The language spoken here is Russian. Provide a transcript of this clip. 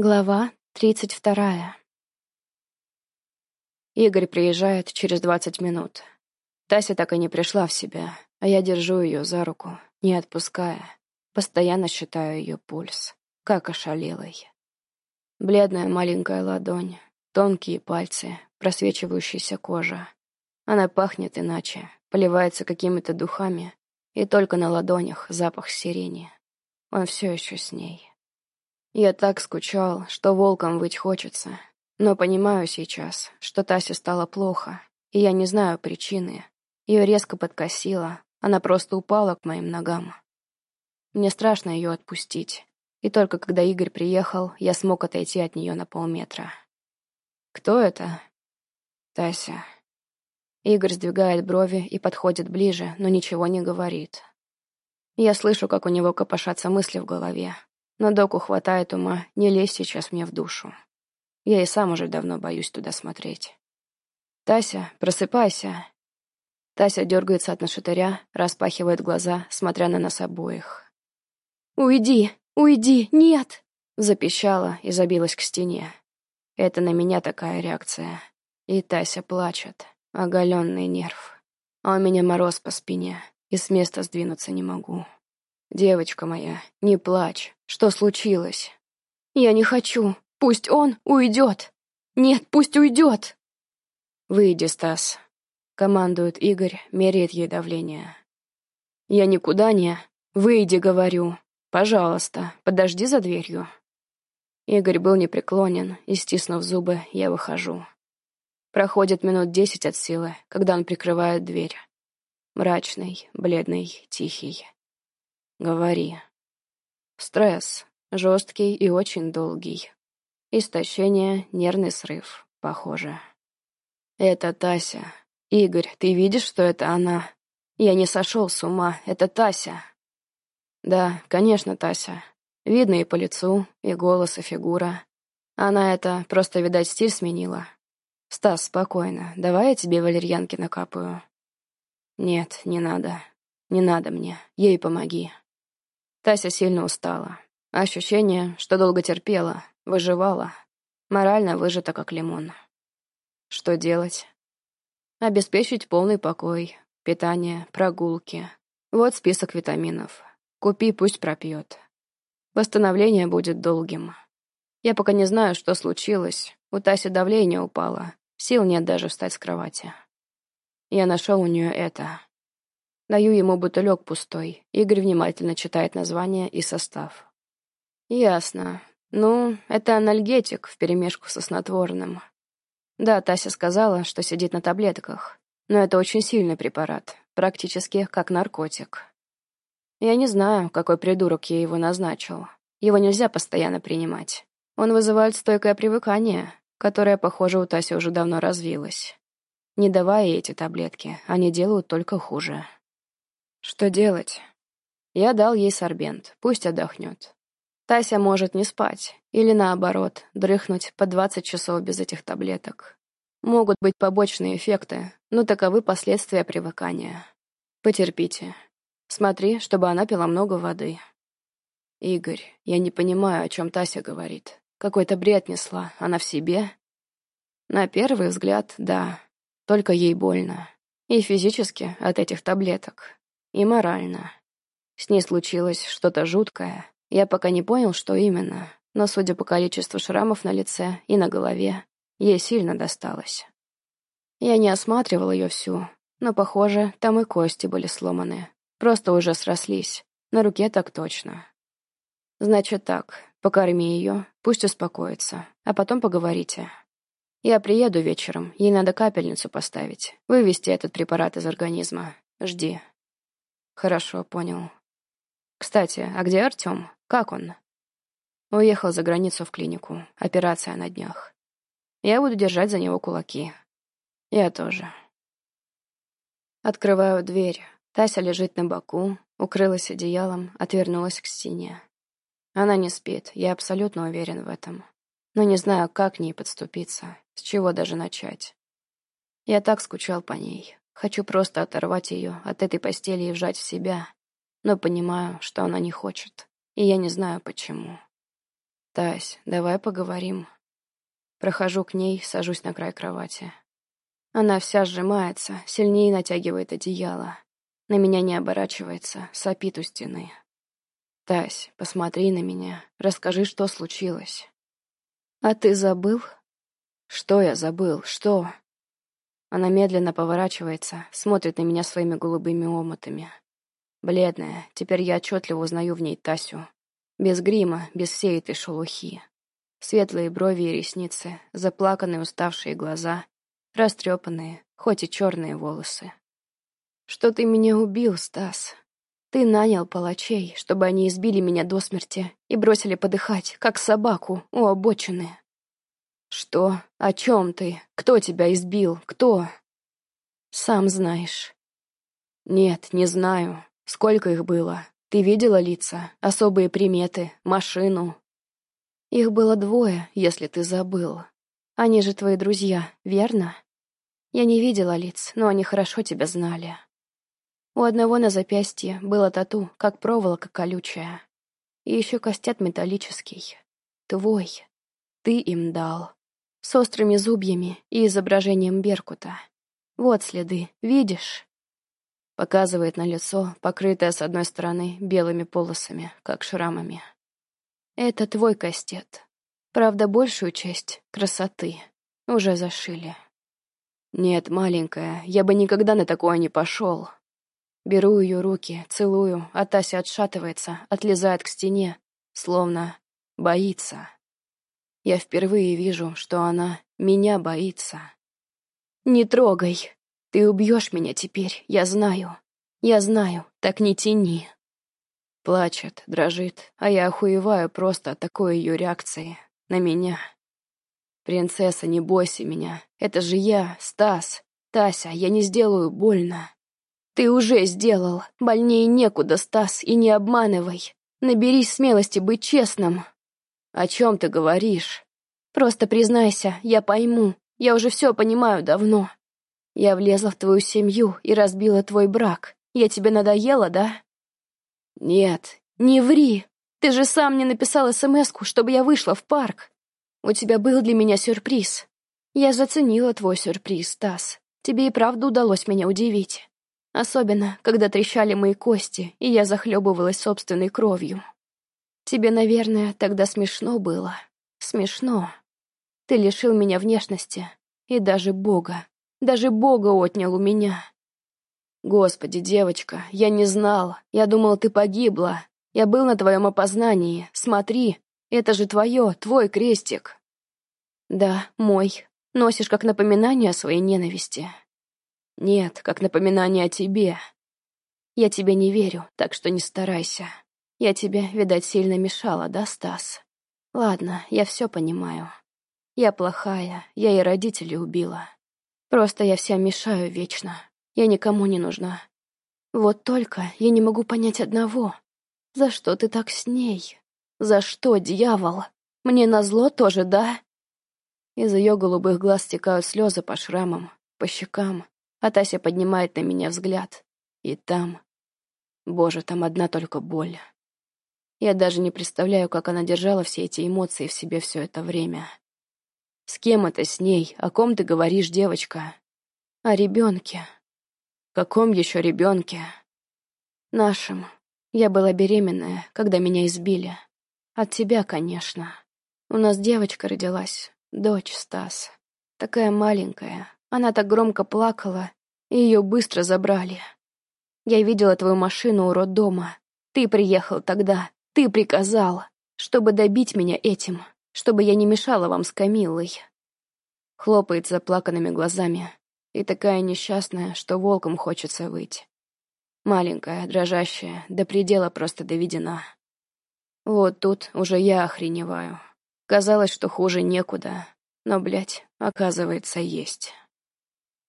Глава тридцать вторая. Игорь приезжает через двадцать минут. Тася так и не пришла в себя, а я держу ее за руку, не отпуская. Постоянно считаю ее пульс, как ошалелой. Бледная маленькая ладонь, тонкие пальцы, просвечивающаяся кожа. Она пахнет иначе, поливается какими-то духами, и только на ладонях запах сирени. Он все еще с ней. Я так скучал, что волком выть хочется. Но понимаю сейчас, что Тасе стало плохо, и я не знаю причины. Ее резко подкосило, она просто упала к моим ногам. Мне страшно ее отпустить, и только когда Игорь приехал, я смог отойти от нее на полметра. «Кто это?» «Тася». Игорь сдвигает брови и подходит ближе, но ничего не говорит. Я слышу, как у него копошатся мысли в голове, но доку хватает ума не лезть сейчас мне в душу. Я и сам уже давно боюсь туда смотреть. «Тася, просыпайся!» Тася дергается от нашатыря, распахивает глаза, смотря на нас обоих. «Уйди! Уйди! Нет!» Запищала и забилась к стене. Это на меня такая реакция. И Тася плачет. Оголенный нерв. А у меня мороз по спине, и с места сдвинуться не могу. «Девочка моя, не плачь. Что случилось?» «Я не хочу. Пусть он уйдет. Нет, пусть уйдет!» «Выйди, Стас», — командует Игорь, меряет ей давление. «Я никуда не... Выйди, говорю. Пожалуйста, подожди за дверью». Игорь был непреклонен, и, стиснув зубы, я выхожу. Проходит минут десять от силы, когда он прикрывает дверь. Мрачный, бледный, тихий. Говори. Стресс. Жесткий и очень долгий. Истощение, нервный срыв, похоже. Это Тася. Игорь, ты видишь, что это она? Я не сошел с ума, это Тася. Да, конечно, Тася. Видно и по лицу, и голос, и фигура. Она это просто, видать, стиль сменила. Стас, спокойно, давай я тебе валерьянки накапаю. Нет, не надо. Не надо мне, ей помоги. Тася сильно устала. Ощущение, что долго терпела, выживала. Морально выжата, как лимон. Что делать? Обеспечить полный покой, питание, прогулки. Вот список витаминов. Купи, пусть пропьет. Восстановление будет долгим. Я пока не знаю, что случилось. У Таси давление упало. Сил нет даже встать с кровати. Я нашел у нее это. Даю ему бутылек пустой. Игорь внимательно читает название и состав. Ясно. Ну, это анальгетик вперемешку со снотворным. Да, Тася сказала, что сидит на таблетках. Но это очень сильный препарат, практически как наркотик. Я не знаю, какой придурок ей его назначил. Его нельзя постоянно принимать. Он вызывает стойкое привыкание, которое, похоже, у Таси уже давно развилось. Не давая ей эти таблетки, они делают только хуже. Что делать? Я дал ей сорбент, пусть отдохнет. Тася может не спать, или наоборот, дрыхнуть по 20 часов без этих таблеток. Могут быть побочные эффекты, но таковы последствия привыкания. Потерпите. Смотри, чтобы она пила много воды. Игорь, я не понимаю, о чем Тася говорит. Какой-то бред несла, она в себе? На первый взгляд, да. Только ей больно. И физически от этих таблеток и морально. С ней случилось что-то жуткое. Я пока не понял, что именно, но, судя по количеству шрамов на лице и на голове, ей сильно досталось. Я не осматривал ее всю, но, похоже, там и кости были сломаны. Просто уже срослись. На руке так точно. Значит так, покорми ее, пусть успокоится, а потом поговорите. Я приеду вечером, ей надо капельницу поставить, вывести этот препарат из организма. Жди. Хорошо, понял. Кстати, а где Артем? Как он? Уехал за границу в клинику. Операция на днях. Я буду держать за него кулаки. Я тоже. Открываю дверь. Тася лежит на боку, укрылась одеялом, отвернулась к стене. Она не спит, я абсолютно уверен в этом. Но не знаю, как к ней подступиться, с чего даже начать. Я так скучал по ней. Хочу просто оторвать ее от этой постели и вжать в себя, но понимаю, что она не хочет, и я не знаю почему. «Тась, давай поговорим». Прохожу к ней, сажусь на край кровати. Она вся сжимается, сильнее натягивает одеяло. На меня не оборачивается, сопит у стены. «Тась, посмотри на меня, расскажи, что случилось». «А ты забыл?» «Что я забыл? Что?» Она медленно поворачивается, смотрит на меня своими голубыми омотами. Бледная, теперь я отчетливо узнаю в ней Тасю. Без грима, без всей этой шелухи. Светлые брови и ресницы, заплаканные уставшие глаза, растрепанные, хоть и черные волосы. «Что ты меня убил, Стас? Ты нанял палачей, чтобы они избили меня до смерти и бросили подыхать, как собаку, у обочины. «Что? О чем ты? Кто тебя избил? Кто?» «Сам знаешь». «Нет, не знаю. Сколько их было? Ты видела лица, особые приметы, машину?» «Их было двое, если ты забыл. Они же твои друзья, верно?» «Я не видела лиц, но они хорошо тебя знали». У одного на запястье было тату, как проволока колючая. И еще костят металлический. Твой. Ты им дал с острыми зубьями и изображением Беркута. Вот следы, видишь? Показывает на лицо, покрытое с одной стороны белыми полосами, как шрамами. Это твой кастет. Правда, большую часть красоты уже зашили. Нет, маленькая, я бы никогда на такое не пошел. Беру ее руки, целую, а Тася отшатывается, отлезает к стене, словно боится. Я впервые вижу, что она меня боится. «Не трогай! Ты убьешь меня теперь, я знаю. Я знаю, так не тяни!» Плачет, дрожит, а я охуеваю просто от такой ее реакции на меня. «Принцесса, не бойся меня. Это же я, Стас. Тася, я не сделаю больно». «Ты уже сделал. Больнее некуда, Стас, и не обманывай. Наберись смелости быть честным». «О чем ты говоришь?» «Просто признайся, я пойму. Я уже все понимаю давно. Я влезла в твою семью и разбила твой брак. Я тебе надоела, да?» «Нет, не ври. Ты же сам мне написал смс чтобы я вышла в парк. У тебя был для меня сюрприз. Я заценила твой сюрприз, Стас. Тебе и правда удалось меня удивить. Особенно, когда трещали мои кости, и я захлебывалась собственной кровью. Тебе, наверное, тогда смешно было. Смешно. Ты лишил меня внешности. И даже Бога. Даже Бога отнял у меня. Господи, девочка, я не знал. Я думал, ты погибла. Я был на твоем опознании. Смотри, это же твое, твой крестик. Да, мой. Носишь как напоминание о своей ненависти. Нет, как напоминание о тебе. Я тебе не верю, так что не старайся. Я тебе, видать, сильно мешала, да, Стас? Ладно, я все понимаю. Я плохая, я и родителей убила. Просто я вся мешаю вечно. Я никому не нужна. Вот только я не могу понять одного. За что ты так с ней? За что, дьявол? Мне назло тоже, да? Из ее голубых глаз стекают слезы по шрамам, по щекам, а Тася поднимает на меня взгляд. И там... Боже, там одна только боль. Я даже не представляю, как она держала все эти эмоции в себе все это время. С кем это с ней? О ком ты говоришь, девочка? О ребенке. Каком еще ребенке? Нашем. Я была беременная, когда меня избили. От тебя, конечно. У нас девочка родилась, дочь Стас. Такая маленькая. Она так громко плакала, и ее быстро забрали. Я видела твою машину у роддома. Ты приехал тогда, ты приказал, чтобы добить меня этим, чтобы я не мешала вам с Камиллой. Хлопает заплаканными глазами и такая несчастная, что волком хочется выйти. Маленькая, дрожащая, до предела просто доведена. Вот тут уже я охреневаю. Казалось, что хуже некуда, но, блядь, оказывается, есть.